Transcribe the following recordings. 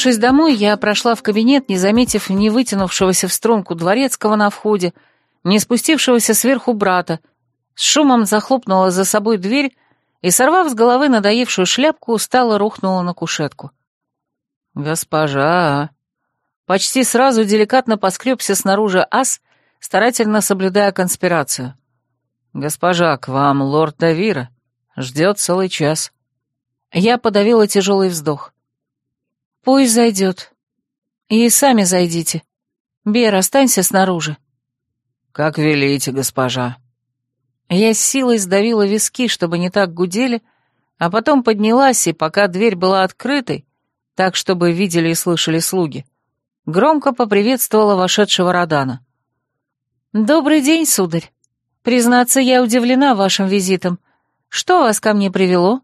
Вернувшись домой, я прошла в кабинет, не заметив ни вытянувшегося в струнку дворецкого на входе, ни спустившегося сверху брата, с шумом захлопнула за собой дверь и, сорвав с головы надоевшую шляпку, устало рухнула на кушетку. «Госпожа!» Почти сразу деликатно поскребся снаружи ас, старательно соблюдая конспирацию. «Госпожа, к вам лорд Давира. Ждет целый час». Я подавила тяжелый вздох. «Пусть зайдет. И сами зайдите. Бер, останься снаружи». «Как велите, госпожа». Я с силой сдавила виски, чтобы не так гудели, а потом поднялась, и пока дверь была открытой, так, чтобы видели и слышали слуги, громко поприветствовала вошедшего Родана. «Добрый день, сударь. Признаться, я удивлена вашим визитом. Что вас ко мне привело?»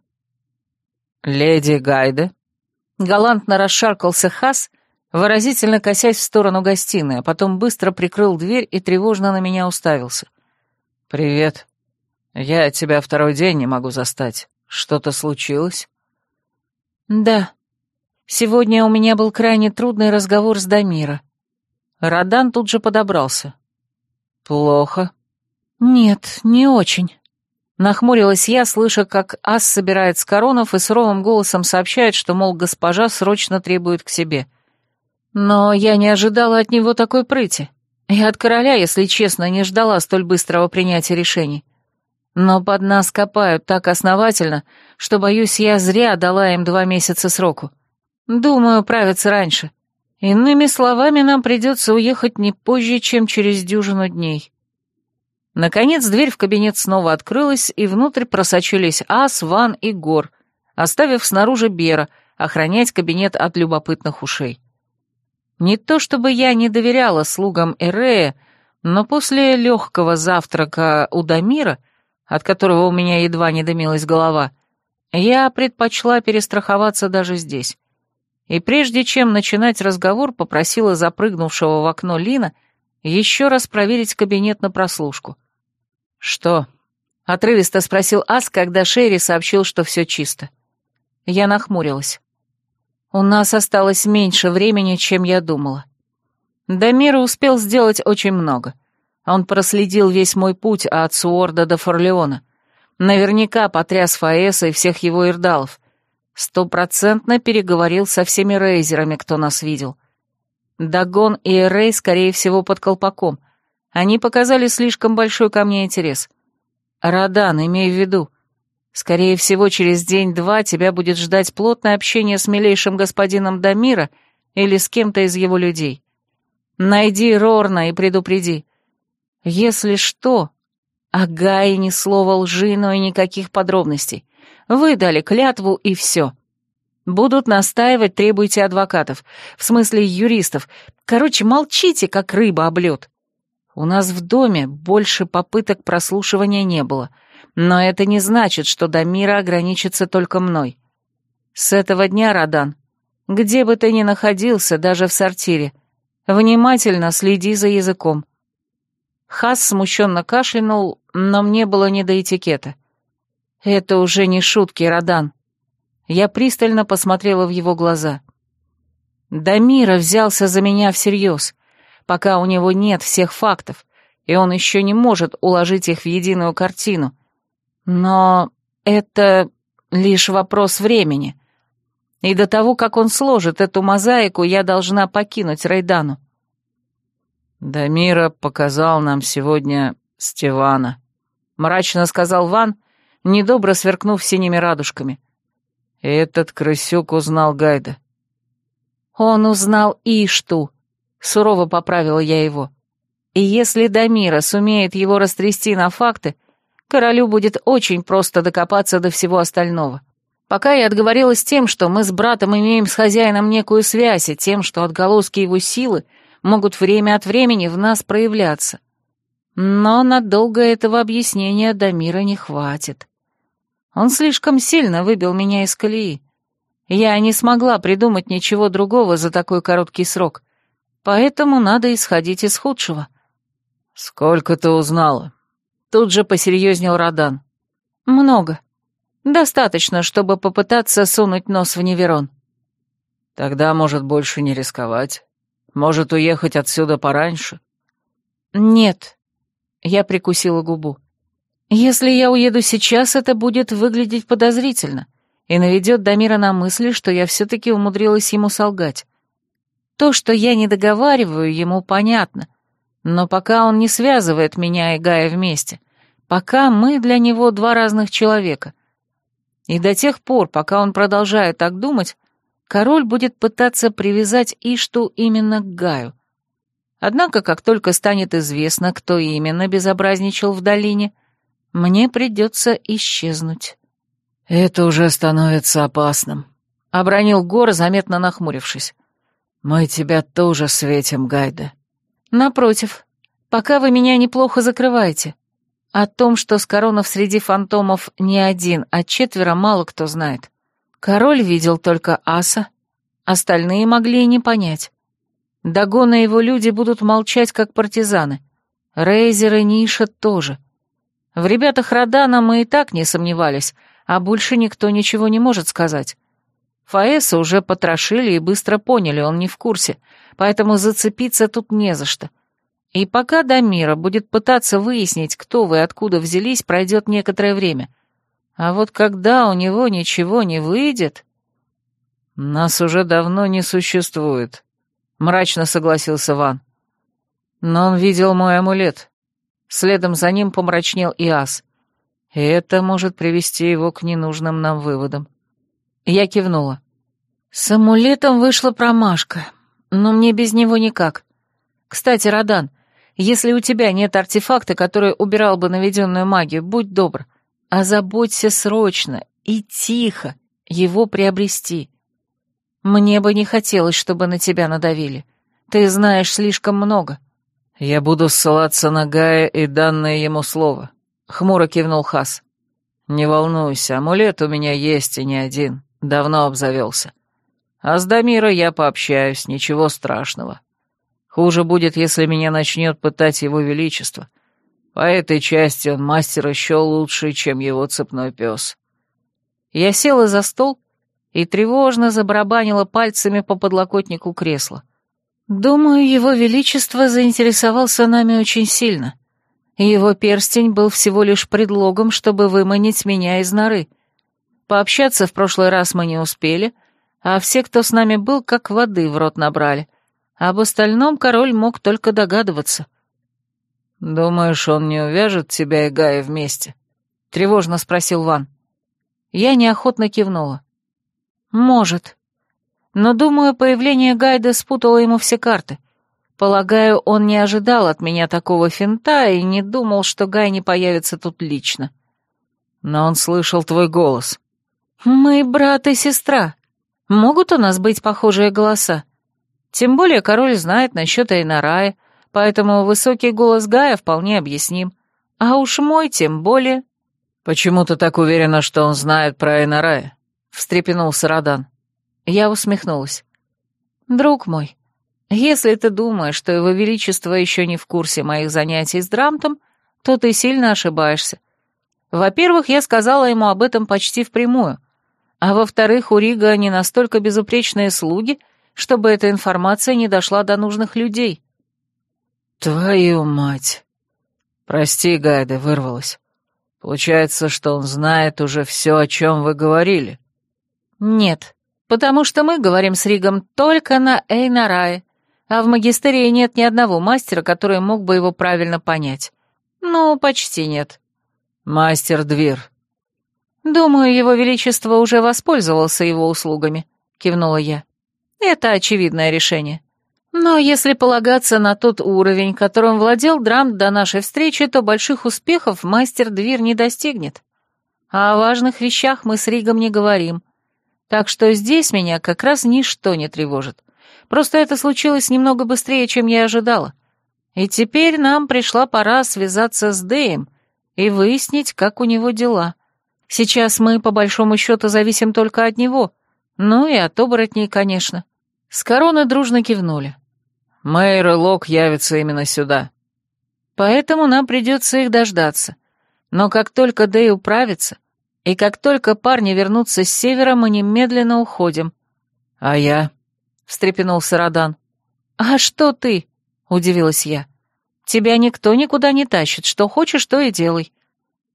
«Леди Гайде», — галантно расшаркался Хас, выразительно косясь в сторону гостиной, а потом быстро прикрыл дверь и тревожно на меня уставился. «Привет. Я тебя второй день не могу застать. Что-то случилось?» «Да. Сегодня у меня был крайне трудный разговор с Дамира». Радан тут же подобрался. «Плохо?» «Нет, не очень». Нахмурилась я, слыша, как ас собирает с коронов и суровым голосом сообщает, что, мол, госпожа срочно требует к себе. Но я не ожидала от него такой прыти. И от короля, если честно, не ждала столь быстрого принятия решений. Но под нас копают так основательно, что, боюсь, я зря дала им два месяца сроку. Думаю, правятся раньше. Иными словами, нам придется уехать не позже, чем через дюжину дней. Наконец дверь в кабинет снова открылась, и внутрь просочились Ас, Ван и Гор, оставив снаружи Бера охранять кабинет от любопытных ушей. Не то чтобы я не доверяла слугам Эрея, но после легкого завтрака у Дамира, от которого у меня едва не дымилась голова, я предпочла перестраховаться даже здесь. И прежде чем начинать разговор, попросила запрыгнувшего в окно Лина еще раз проверить кабинет на прослушку. «Что?» — отрывисто спросил Ас, когда Шерри сообщил, что все чисто. Я нахмурилась. «У нас осталось меньше времени, чем я думала. Дамира успел сделать очень много. Он проследил весь мой путь от Суорда до Форлеона. Наверняка потряс Фаэса и всех его ирдалов. Стопроцентно переговорил со всеми рейзерами, кто нас видел. Дагон и Эрей, скорее всего, под колпаком. Они показали слишком большой ко мне интерес. Радан, имей в виду, скорее всего, через день-два тебя будет ждать плотное общение с милейшим господином Дамира или с кем-то из его людей. Найди Рорна и предупреди. Если что, о Гае ни слова лжи, но и никаких подробностей. Вы дали клятву, и все. Будут настаивать, требуйте адвокатов. В смысле юристов. Короче, молчите, как рыба об лед. У нас в доме больше попыток прослушивания не было, но это не значит, что до мира ограничится только мной. С этого дня, Радан, где бы ты ни находился, даже в сортире, внимательно следи за языком. Хас смущенно кашлянул, но мне было не до этикета. Это уже не шутки, Радан. Я пристально посмотрела в его глаза. Дамира взялся за меня всерьез — пока у него нет всех фактов, и он еще не может уложить их в единую картину. Но это лишь вопрос времени. И до того, как он сложит эту мозаику, я должна покинуть Рейдану. «Дамира показал нам сегодня Стевана», — мрачно сказал Ван, недобро сверкнув синими радужками. «Этот крысюк узнал Гайда». «Он узнал Ишту», Сурово поправила я его. И если Дамира сумеет его растрясти на факты, королю будет очень просто докопаться до всего остального. Пока я отговорилась тем, что мы с братом имеем с хозяином некую связь, и тем, что отголоски его силы могут время от времени в нас проявляться. Но надолго этого объяснения Дамира не хватит. Он слишком сильно выбил меня из колеи. Я не смогла придумать ничего другого за такой короткий срок. Поэтому надо исходить из худшего. «Сколько ты узнала?» Тут же посерьезнел Радан. «Много. Достаточно, чтобы попытаться сунуть нос в Неверон». Тогда, может, больше не рисковать? Может, уехать отсюда пораньше? Нет. Я прикусила губу. Если я уеду сейчас, это будет выглядеть подозрительно и наведет Дамира на мысли, что я все-таки умудрилась ему солгать. То, что я не договариваю, ему понятно, но пока он не связывает меня и Гая вместе, пока мы для него два разных человека. И до тех пор, пока он продолжает так думать, король будет пытаться привязать Ишту именно к Гаю. Однако, как только станет известно, кто именно безобразничал в долине, мне придется исчезнуть. «Это уже становится опасным», — обронил Гор, заметно нахмурившись. «Мы тебя тоже светим, Гайда». «Напротив, пока вы меня неплохо закрываете. О том, что с коронов среди фантомов не один, а четверо, мало кто знает. Король видел только аса, остальные могли и не понять. Дагона и его люди будут молчать, как партизаны. Рейзер и Ниша тоже. В ребятах Родана мы и так не сомневались, а больше никто ничего не может сказать. Фаэса уже потрошили и быстро поняли, он не в курсе, поэтому зацепиться тут не за что. И пока Дамира будет пытаться выяснить, кто вы и откуда взялись, пройдет некоторое время. А вот когда у него ничего не выйдет... «Нас уже давно не существует», — мрачно согласился Ван. «Но он видел мой амулет». Следом за ним помрачнел и Ас. И это может привести его к ненужным нам выводам. Я кивнула. С амулетом вышла промашка, но мне без него никак. Кстати, Радан, если у тебя нет артефакта, который убирал бы наведенную магию, будь добр, озаботься срочно и тихо его приобрести. Мне бы не хотелось, чтобы на тебя надавили. Ты знаешь слишком много. Я буду ссылаться на Гая и данное ему слово. — хмуро кивнул Хас. «Не волнуйся, амулет у меня есть и не один, давно обзавелся. А с Дамира я пообщаюсь, ничего страшного. Хуже будет, если меня начнет пытать его величество. По этой части он мастер еще лучше, чем его цепной пес». Я села за стол и тревожно забарабанила пальцами по подлокотнику кресла. Думаю, его величество заинтересовался нами очень сильно. — его перстень был всего лишь предлогом, чтобы выманить меня из норы. Пообщаться в прошлый раз мы не успели, а все, кто с нами был, как воды в рот набрали. Об остальном король мог только догадываться. «Думаешь, он не увяжет тебя и Гая вместе?» — тревожно спросил Ван. Я неохотно кивнула. «Может. Но, думаю, появление Гайда спутало ему все карты. Полагаю, он не ожидал от меня такого финта и не думал, что Гай не появится тут лично. Но он слышал твой голос. Мы брат и сестра. Могут у нас быть похожие голоса? Тем более король знает насчет Эйнарая, поэтому высокий голос Гая вполне объясним. А уж мой тем более... «Почему ты так уверена, что он знает про Эйнарая?» — встрепенулся Радан. Я усмехнулась. «Друг мой, если ты думаешь, что его величество еще не в курсе моих занятий с Драмтом, то ты сильно ошибаешься. Во-первых, я сказала ему об этом почти впрямую, а во-вторых, у Рига не настолько безупречные слуги, чтобы эта информация не дошла до нужных людей. Твою мать! Прости, Гайда, вырвалась. Получается, что он знает уже все, о чем вы говорили. Нет, потому что мы говорим с Ригом только на Эйнарае, а в магистерии нет ни одного мастера, который мог бы его правильно понять. Ну, почти нет. Мастер Двир. Думаю, его величество уже воспользовался его услугами, кивнула я. Это очевидное решение. Но если полагаться на тот уровень, которым владел Драмт до нашей встречи, то больших успехов мастер Двир не достигнет. А о важных вещах мы с Ригом не говорим. Так что здесь меня как раз ничто не тревожит. Просто это случилось немного быстрее, чем я ожидала. И теперь нам пришла пора связаться с Дэем и выяснить, как у него дела. Сейчас мы, по большому счету, зависим только от него. Ну и от оборотней, конечно. С короны дружно кивнули. Мэйр и Лок явятся именно сюда. Поэтому нам придется их дождаться. Но как только Дэй управится, и как только парни вернутся с севера, мы немедленно уходим. А я? встрепенулся Радан. «А что ты?» — удивилась я. «Тебя никто никуда не тащит. Что хочешь, то и делай».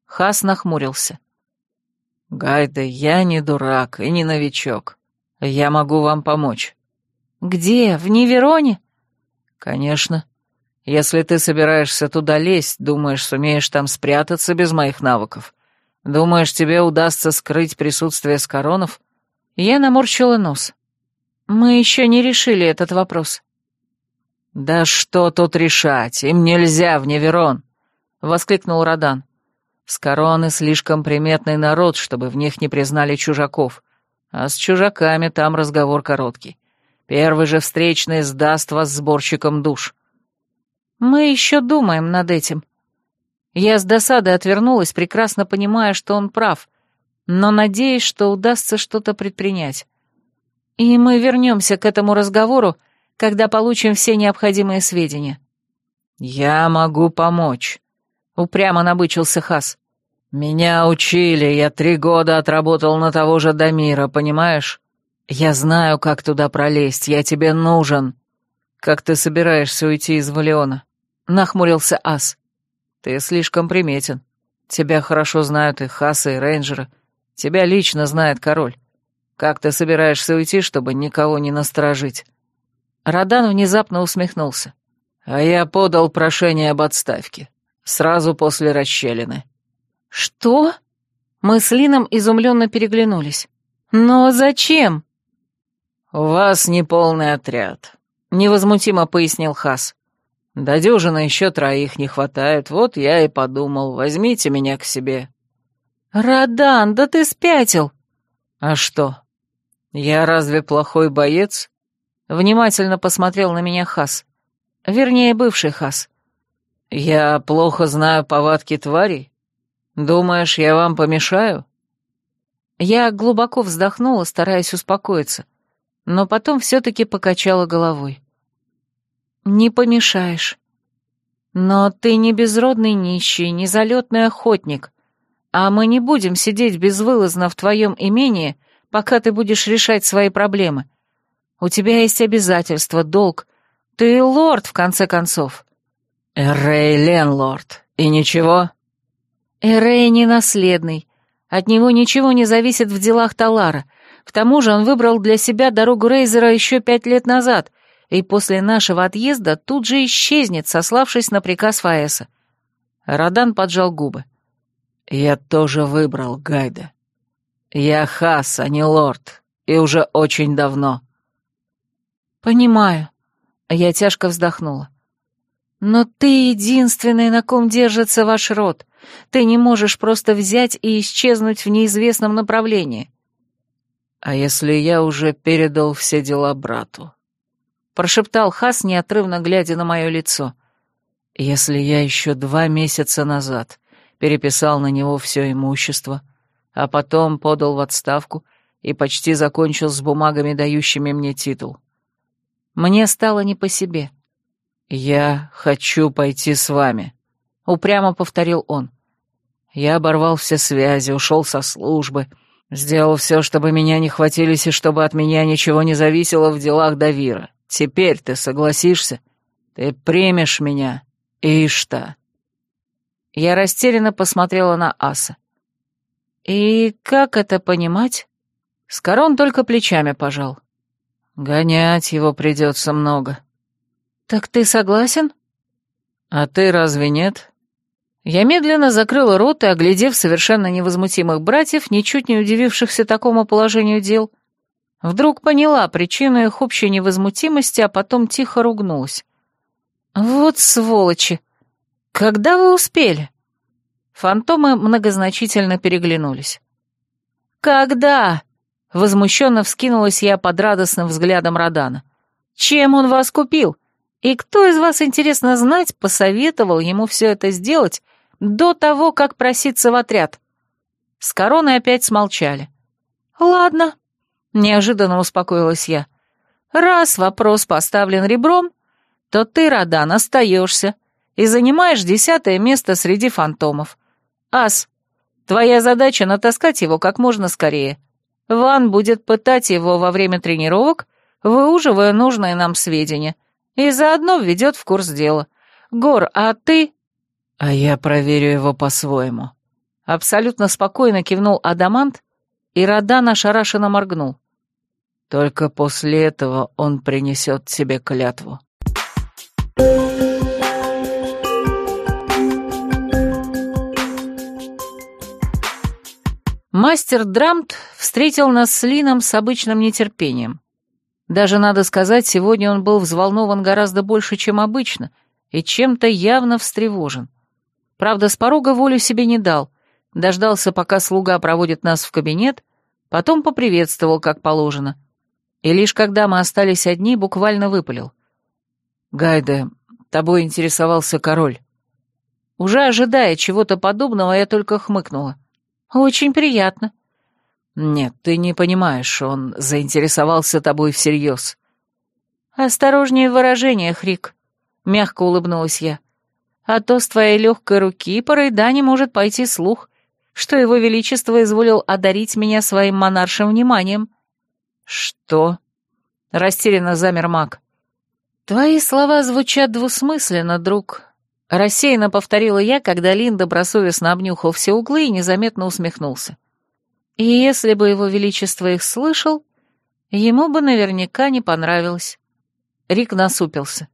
Хас нахмурился. «Гайда, я не дурак и не новичок. Я могу вам помочь». «Где? В Невероне?» «Конечно. Если ты собираешься туда лезть, думаешь, сумеешь там спрятаться без моих навыков? Думаешь, тебе удастся скрыть присутствие скоронов?» Я наморщила нос. «Мы еще не решили этот вопрос». «Да что тут решать? Им нельзя в Неверон!» — воскликнул Родан. «Скороны слишком приметный народ, чтобы в них не признали чужаков, а с чужаками там разговор короткий. Первый же встречный сдаст вас сборщиком душ». «Мы еще думаем над этим». Я с досадой отвернулась, прекрасно понимая, что он прав, но надеясь, что удастся что-то предпринять. И мы вернемся к этому разговору, когда получим все необходимые сведения». «Я могу помочь», — упрямо набычился Хас. «Меня учили, я три года отработал на того же Дамира, понимаешь? Я знаю, как туда пролезть, я тебе нужен». «Как ты собираешься уйти из Валиона?» — нахмурился Ас. «Ты слишком приметен. Тебя хорошо знают и Хасы, и рейнджеры. Тебя лично знает король. Как ты собираешься уйти, чтобы никого не насторожить?» Радан внезапно усмехнулся. «А я подал прошение об отставке. Сразу после расщелины». «Что?» Мы с Лином изумленно переглянулись. «Но зачем?» «У вас неполный отряд», — невозмутимо пояснил Хас. «До дюжины еще троих не хватает, вот я и подумал, возьмите меня к себе». «Радан, да ты спятил!» «А что? Я разве плохой боец?» Внимательно посмотрел на меня Хас. Вернее, бывший Хас. «Я плохо знаю повадки тварей? Думаешь, я вам помешаю?» Я глубоко вздохнула, стараясь успокоиться, но потом все-таки покачала головой. «Не помешаешь. Но ты не безродный нищий, не залетный охотник, а мы не будем сидеть безвылазно в твоем имении, пока ты будешь решать свои проблемы. У тебя есть обязательства, долг. Ты лорд, в конце концов». «Эрей Ленлорд. И ничего?» «Эрей не наследный. От него ничего не зависит в делах Талара. К тому же он выбрал для себя дорогу Рейзера еще пять лет назад, и после нашего отъезда тут же исчезнет, сославшись на приказ Фаэса». Радан поджал губы. «Я тоже выбрал Гайда. Я Хас, а не лорд, и уже очень давно». «Понимаю». Я тяжко вздохнула. «Но ты единственный, на ком держится ваш род. Ты не можешь просто взять и исчезнуть в неизвестном направлении». «А если я уже передал все дела брату?» Прошептал Хас, неотрывно глядя на мое лицо. «Если я еще два месяца назад переписал на него все имущество, а потом подал в отставку и почти закончил с бумагами, дающими мне титул, мне стало не по себе. «Я хочу пойти с вами», — упрямо повторил он. «Я оборвал все связи, ушел со службы, сделал все, чтобы меня не хватились и чтобы от меня ничего не зависело в делах Давира. Теперь ты согласишься? Ты примешь меня, Ишта?» Я растерянно посмотрела на Аса. «И как это понимать?» Скорон только плечами пожал. Гонять его придется много. Так ты согласен? А ты разве нет? Я медленно закрыла рот и, оглядев совершенно невозмутимых братьев, ничуть не удивившихся такому положению дел, вдруг поняла причину их общей невозмутимости, а потом тихо ругнулась. «Вот сволочи! Когда вы успели?» Фантомы многозначительно переглянулись. «Когда?» Возмущенно вскинулась я под радостным взглядом Родана. «Чем он вас купил? И кто из вас, интересно знать, посоветовал ему все это сделать до того, как проситься в отряд?» С короной опять смолчали. «Ладно», — неожиданно успокоилась я. «Раз вопрос поставлен ребром, то ты, Родан, остаешься и занимаешь десятое место среди фантомов. Ас, твоя задача — натаскать его как можно скорее». Ван будет пытать его во время тренировок, выуживая нужные нам сведения, и заодно введет в курс дела. Гор, а ты...» «А я проверю его по-своему». Абсолютно спокойно кивнул Адамант, и Радан ошарашенно моргнул. «Только после этого он принесет тебе клятву». Мастер Драмт встретил нас с Лином с обычным нетерпением. Даже, надо сказать, сегодня он был взволнован гораздо больше, чем обычно, и чем-то явно встревожен. Правда, с порога волю себе не дал, дождался, пока слуга проводит нас в кабинет, потом поприветствовал, как положено. И лишь когда мы остались одни, буквально выпалил. «Гайде, тобой интересовался король». Уже ожидая чего-то подобного, я только хмыкнула. «Очень приятно». «Нет, ты не понимаешь, он заинтересовался тобой всерьез». «Осторожнее в выражениях, Рик», — мягко улыбнулась я. «А то с твоей легкой руки по Рейдане может пойти слух, что его величество изволил одарить меня своим монаршим вниманием». «Что?» — растерянно замер маг. «Твои слова звучат двусмысленно, друг», Рассеянно повторила я, когда Лин добросовестно обнюхал все углы и незаметно усмехнулся. И если бы его величество их слышал, ему бы наверняка не понравилось. Рик насупился.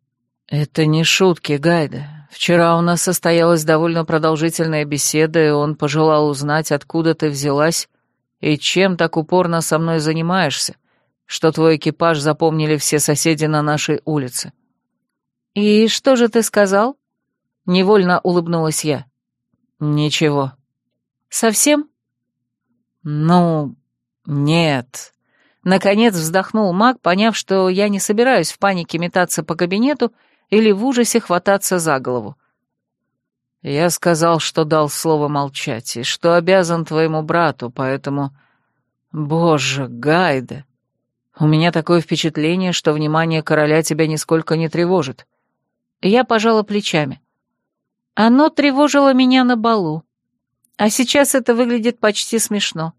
«Это не шутки, Гайда. Вчера у нас состоялась довольно продолжительная беседа, и он пожелал узнать, откуда ты взялась и чем так упорно со мной занимаешься, что твой экипаж запомнили все соседи на нашей улице». «И что же ты сказал?» Невольно улыбнулась я. «Ничего». «Совсем?» «Ну, нет». Наконец вздохнул маг, поняв, что я не собираюсь в панике метаться по кабинету или в ужасе хвататься за голову. «Я сказал, что дал слово молчать, и что обязан твоему брату, поэтому...» «Боже, Гайда! У меня такое впечатление, что внимание короля тебя нисколько не тревожит». Я пожала плечами. Оно тревожило меня на балу. А сейчас это выглядит почти смешно.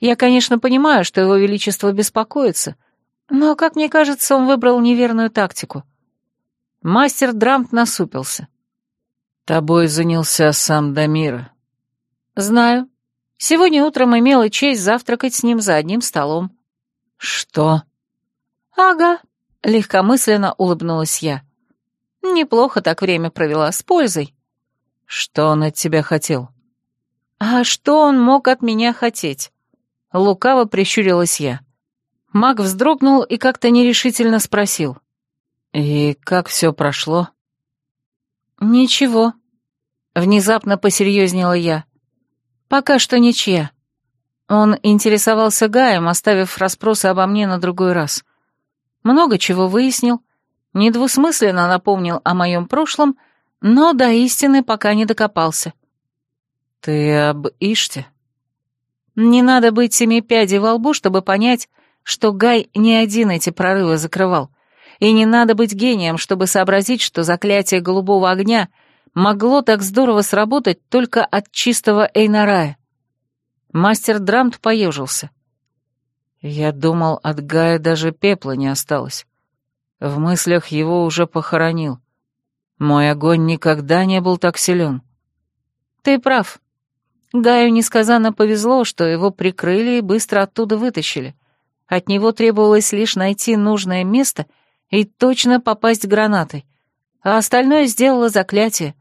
Я, конечно, понимаю, что его величество беспокоится, но, как мне кажется, он выбрал неверную тактику. Мастер Драмт насупился. «Тобой занялся сам Дамира». «Знаю. Сегодня утром имела честь завтракать с ним за одним столом». «Что?» «Ага», — легкомысленно улыбнулась я. «Неплохо так время провела, с пользой». «Что он от тебя хотел?» «А что он мог от меня хотеть?» Лукаво прищурилась я. Маг вздрогнул и как-то нерешительно спросил. «И как все прошло?» «Ничего». Внезапно посерьезнела я. «Пока что ничья». Он интересовался Гаем, оставив расспросы обо мне на другой раз. Много чего выяснил, недвусмысленно напомнил о моем прошлом — но до истины пока не докопался. «Ты об Иште?» Не надо быть семи пядей во лбу, чтобы понять, что Гай не один эти прорывы закрывал, и не надо быть гением, чтобы сообразить, что заклятие голубого огня могло так здорово сработать только от чистого Эйнарая. Мастер Драмт поежился. Я думал, от Гая даже пепла не осталось. В мыслях его уже похоронил. Мой огонь никогда не был так силен. Ты прав. Гаю несказанно повезло, что его прикрыли и быстро оттуда вытащили. От него требовалось лишь найти нужное место и точно попасть гранатой. А остальное сделало заклятие.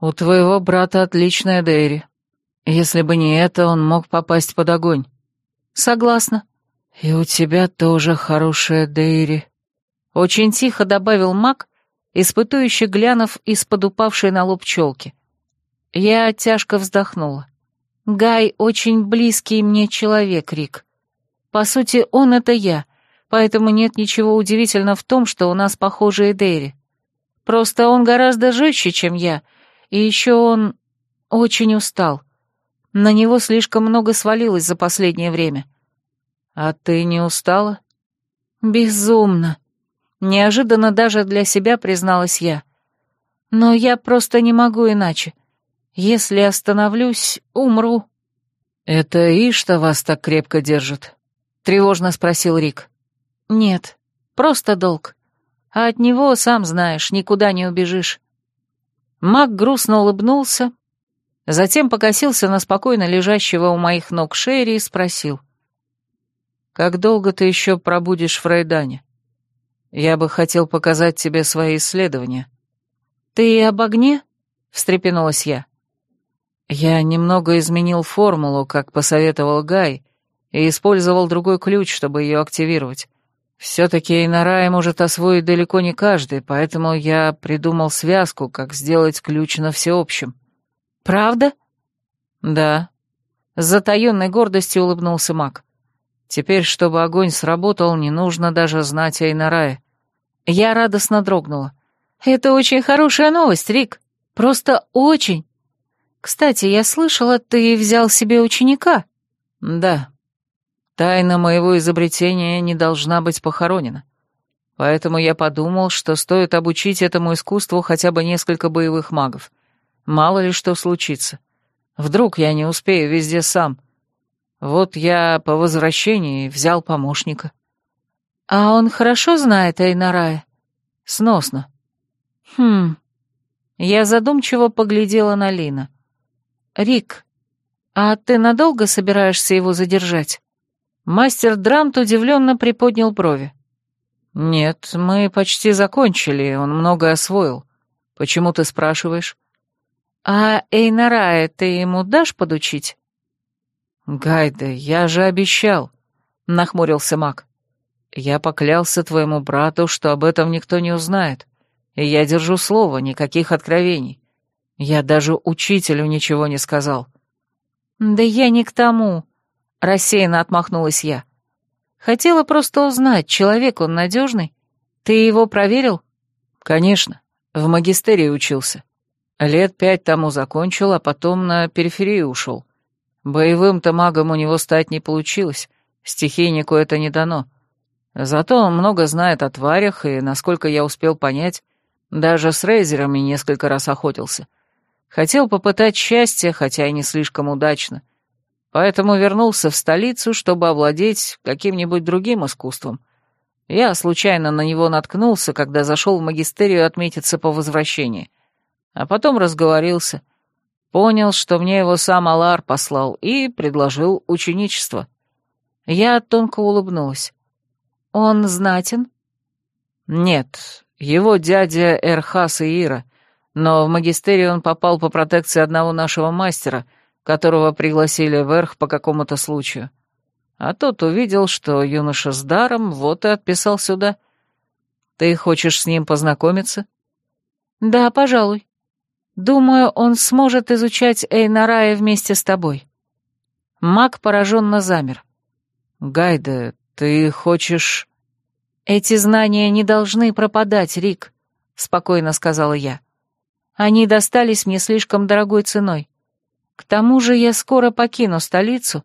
У твоего брата отличная Дейри. Если бы не это, он мог попасть под огонь. Согласна. И у тебя тоже хорошая Дейри. Очень тихо добавил маг, испытующе глянув из-под упавшей на лоб челки. Я тяжко вздохнула. Гай очень близкий мне человек, Рик. По сути, он — это я, поэтому нет ничего удивительного в том, что у нас похожие Дэри. Просто он гораздо жестче, чем я, и еще он очень устал. На него слишком много свалилось за последнее время. А ты не устала? Безумно. Неожиданно даже для себя призналась я. Но я просто не могу иначе. Если остановлюсь, умру. «Это Ишта вас так крепко держит?» — тревожно спросил Рик. «Нет, Просто долг. А от него, сам знаешь, никуда не убежишь. Маг грустно улыбнулся, затем покосился на спокойно лежащего у моих ног Шерри и спросил. «Как долго ты еще пробудешь в Райдане? Я бы хотел показать тебе свои исследования». «Ты об огне?» — встрепенулась я. Я немного изменил формулу, как посоветовал Гай, и использовал другой ключ, чтобы ее активировать. Все-таки Эйнарай может освоить далеко не каждый, поэтому я придумал связку, как сделать ключ на всеобщем. «Правда?» «Да». С затаенной гордостью улыбнулся маг. «Теперь, чтобы огонь сработал, не нужно даже знать Эйнарая». Я радостно дрогнула. «Это очень хорошая новость, Рик. Просто очень. Кстати, я слышала, ты взял себе ученика». «Да. Тайна моего изобретения не должна быть похоронена. Поэтому я подумал, что стоит обучить этому искусству хотя бы несколько боевых магов. Мало ли что случится. Вдруг я не успею везде сам. Вот я по возвращении взял помощника». «А он хорошо знает Эйнарая?» «Сносно». «Хм...» Я задумчиво поглядела на Лина. «Рик, а ты надолго собираешься его задержать?» Мастер Драмт удивленно приподнял брови. «Нет, мы почти закончили, он много освоил. Почему ты спрашиваешь?» «А Эйнарая ты ему дашь подучить?» «Гайда, я же обещал», — нахмурился маг. «Я поклялся твоему брату, что об этом никто не узнает, и я держу слово, никаких откровений. Я даже учителю ничего не сказал». «Да я не к тому», — рассеянно отмахнулась я. «Хотела просто узнать, человек он надежный? Ты его проверил?» «Конечно, в магистерии учился. Лет пять тому закончил, а потом на периферию ушел. Боевым-то магом у него стать не получилось, стихийнику это не дано. Зато он много знает о тварях, и, насколько я успел понять, даже с рейзерами несколько раз охотился. Хотел попытать счастье, хотя и не слишком удачно. Поэтому вернулся в столицу, чтобы овладеть каким-нибудь другим искусством. Я случайно на него наткнулся, когда зашел в магистерию отметиться по возвращении — а потом разговорился. Понял, что мне его сам Алар послал, и предложил ученичество. Я тонко улыбнулась. «Он знатен?» «Нет, его дядя Эрхас и Ира, но в магистерию он попал по протекции одного нашего мастера, которого пригласили вверх по какому-то случаю. А тот увидел, что юноша с даром, вот и отписал сюда. Ты хочешь с ним познакомиться?» «Да, пожалуй. Думаю, он сможет изучать Эйнарая вместе с тобой». Маг пораженно замер. «Гайда, ты хочешь...» «Эти знания не должны пропадать, Рик», — спокойно сказала я. «Они достались мне слишком дорогой ценой. К тому же я скоро покину столицу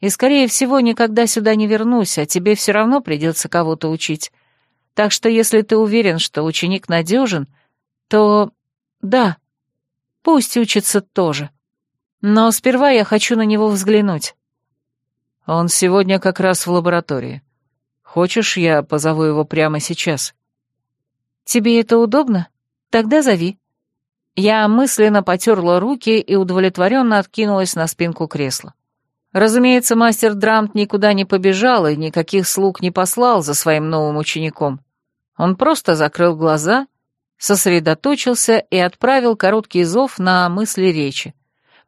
и, скорее всего, никогда сюда не вернусь, а тебе все равно придется кого-то учить. Так что если ты уверен, что ученик надежен, то... да, Пусть учится тоже. Но сперва я хочу на него взглянуть. Он сегодня как раз в лаборатории. Хочешь, я позову его прямо сейчас? Тебе это удобно? Тогда зови. Я мысленно потерла руки и удовлетворенно откинулась на спинку кресла. Разумеется, мастер Драмт никуда не побежал и никаких слуг не послал за своим новым учеником. Он просто закрыл глаза сосредоточился и отправил короткий зов на мысли речи,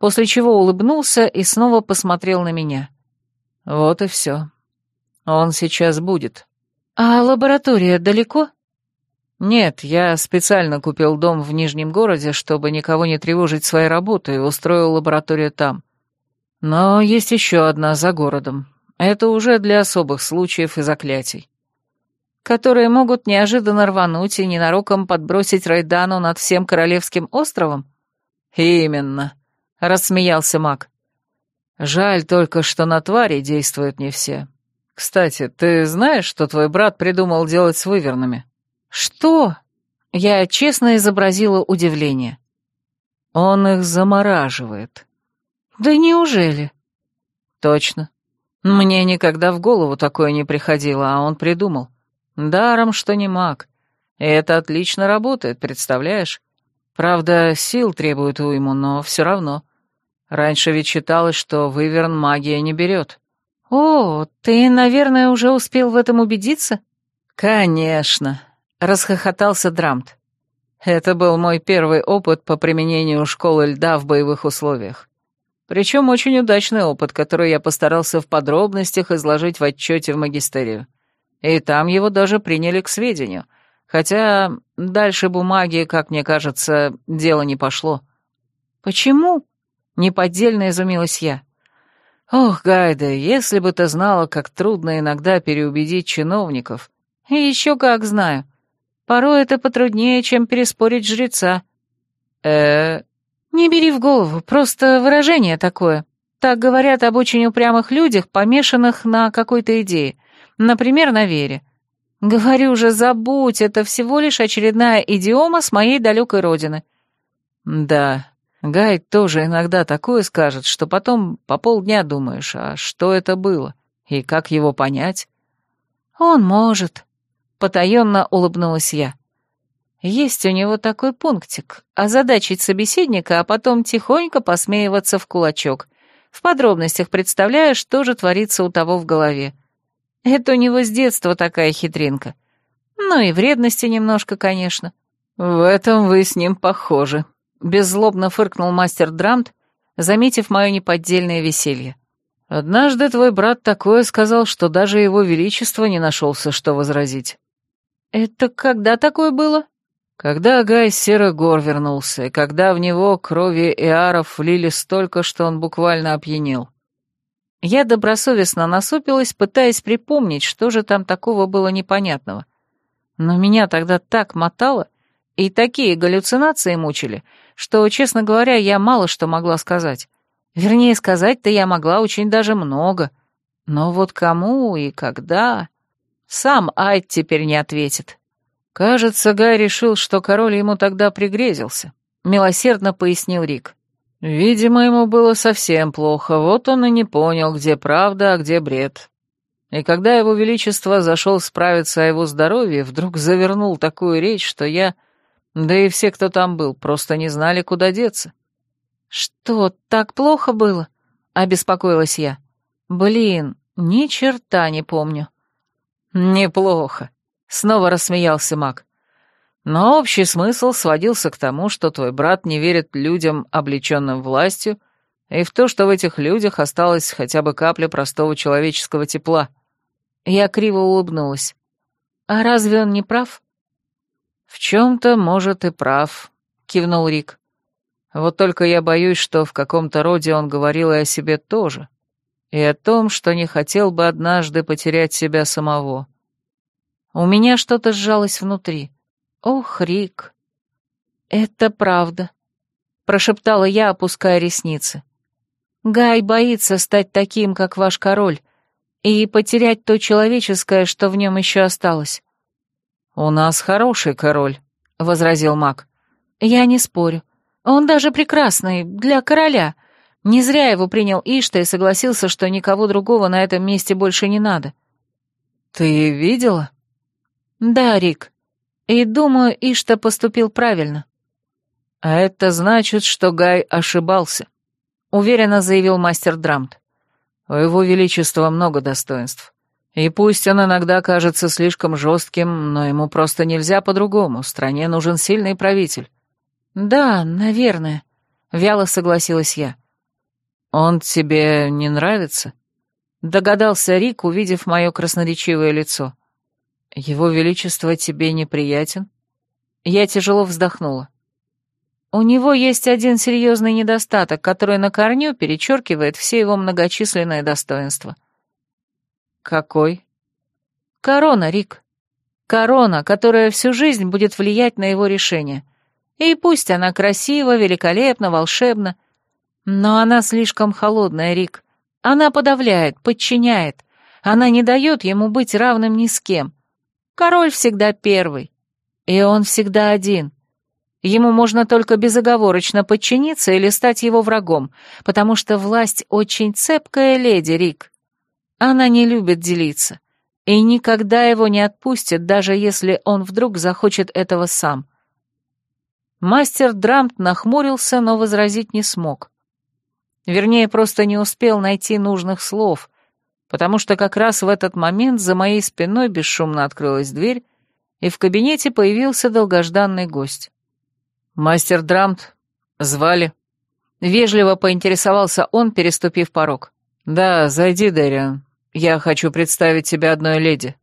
после чего улыбнулся и снова посмотрел на меня. Вот и все. Он сейчас будет. А лаборатория далеко? Нет, я специально купил дом в Нижнем городе, чтобы никого не тревожить своей работой, устроил лабораторию там. Но есть еще одна за городом. Это уже для особых случаев и заклятий которые могут неожиданно рвануть и ненароком подбросить Райдану над всем Королевским островом? Именно, рассмеялся маг. Жаль только, что на твари действуют не все. Кстати, ты знаешь, что твой брат придумал делать с вывернами? Что? Я честно изобразила удивление. Он их замораживает. Да неужели? Точно. Мне никогда в голову такое не приходило, а он придумал. Даром, что не маг. И это отлично работает, представляешь? Правда, сил требует уйму, но все равно. Раньше ведь считалось, что выверн магия не берет. «О, ты, наверное, уже успел в этом убедиться?» «Конечно», — расхохотался Драмт. Это был мой первый опыт по применению школы льда в боевых условиях. Причем очень удачный опыт, который я постарался в подробностях изложить в отчете в магистерию. И там его даже приняли к сведению. Хотя дальше бумаги, как мне кажется, дело не пошло. «Почему?» — неподдельно изумилась я. «Ох, Гайда, если бы ты знала, как трудно иногда переубедить чиновников». «И еще как знаю. Порой это потруднее, чем переспорить жреца». э «Не бери в голову, просто выражение такое. Так говорят об очень упрямых людях, помешанных на какой-то идее. Например, на вере. Говорю же, забудь, это всего лишь очередная идиома с моей далекой родины». «Да, Гай тоже иногда такое скажет, что потом по полдня думаешь, а что это было и как его понять?» «Он может», — потаенно улыбнулась я. Есть у него такой пунктик — озадачить собеседника, а потом тихонько посмеиваться в кулачок, в подробностях представляя, что же творится у того в голове. Это у него с детства такая хитринка. Ну и вредности немножко, конечно. «В этом вы с ним похожи», — беззлобно фыркнул мастер Драмт, заметив мое неподдельное веселье. «Однажды твой брат такое сказал, что даже его величество не нашелся, что возразить». «Это когда такое было?» Когда Гай с Серых гор вернулся, и когда в него крови эаров влили столько, что он буквально опьянел. Я добросовестно насупилась, пытаясь припомнить, что же там такого было непонятного. Но меня тогда так мотало, и такие галлюцинации мучили, что, честно говоря, я мало что могла сказать. Вернее, сказать-то я могла очень даже много. Но вот кому и когда... Сам Айд теперь не ответит. Кажется, Гай решил, что король ему тогда пригрезился, милосердно пояснил Рик. Видимо, ему было совсем плохо, вот он и не понял, где правда, а где бред. И когда его величество зашел справиться о его здоровье, вдруг завернул такую речь, что я, да и все, кто там был, просто не знали, куда деться. «Что, так плохо было?» — обеспокоилась я. «Блин, ни черта не помню». «Неплохо», — снова рассмеялся маг. «Но общий смысл сводился к тому, что твой брат не верит людям, облеченным властью, и в то, что в этих людях осталась хотя бы капля простого человеческого тепла». Я криво улыбнулась. «А разве он не прав?» «В чем-то, может, и прав», — кивнул Рик. «Вот только я боюсь, что в каком-то роде он говорил и о себе тоже, и о том, что не хотел бы однажды потерять себя самого. У меня что-то сжалось внутри. Ох, Рик. Это правда, прошептала я, опуская ресницы. Гай боится стать таким, как ваш король, и потерять то человеческое, что в нем еще осталось. «У нас хороший король», — возразил маг. «Я не спорю. Он даже прекрасный, для короля. Не зря его принял Ишта и согласился, что никого другого на этом месте больше не надо». «Ты видела?» «Да, Рик. И думаю, Ишта поступил правильно». «А это значит, что Гай ошибался», — уверенно заявил мастер Драмт. «У его величества много достоинств. И пусть он иногда кажется слишком жестким, но ему просто нельзя по-другому. Стране нужен сильный правитель». «Да, наверное», — вяло согласилась я. «Он тебе не нравится?» — догадался Рик, увидев мое красноречивое лицо. «Его Величество тебе неприятен?» Я тяжело вздохнула. У него есть один серьезный недостаток, который на корню перечеркивает все его многочисленные достоинства. Какой? Корона, Рик. Корона, которая всю жизнь будет влиять на его решение. И пусть она красива, великолепна, волшебна, но она слишком холодная, Рик. Она подавляет, подчиняет. Она не дает ему быть равным ни с кем. Король всегда первый. И он всегда один. Ему можно только безоговорочно подчиниться или стать его врагом, потому что власть очень цепкая леди, Рик. Она не любит делиться. и никогда его не отпустит, даже если он вдруг захочет этого сам. Мастер Драмт нахмурился, но возразить не смог. Вернее, просто не успел найти нужных слов, потому что как раз в этот момент за моей спиной бесшумно открылась дверь, и в кабинете появился долгожданный гость. «Мастер Драмт, звали?» Вежливо поинтересовался он, переступив порог. «Да, зайди, Дэриан. Я хочу представить тебе одной леди».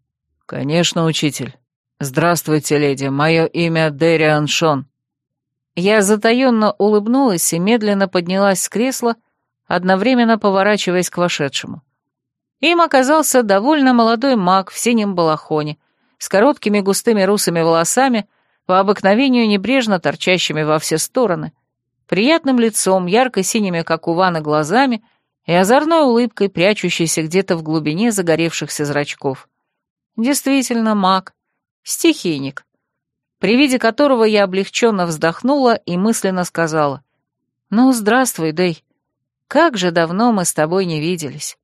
«Конечно, учитель. Здравствуйте, леди. Мое имя Дэриан Шон». Я затаенно улыбнулась и медленно поднялась с кресла, одновременно поворачиваясь к вошедшему. Им оказался довольно молодой маг в синем балахоне, с короткими густыми русыми волосами, по обыкновению небрежно торчащими во все стороны, приятным лицом, ярко-синими, как у Ваны, глазами и озорной улыбкой, прячущейся где-то в глубине загоревшихся зрачков. Действительно маг, стихийник, при виде которого я облегченно вздохнула и мысленно сказала, «Ну, здравствуй, Дэй, как же давно мы с тобой не виделись».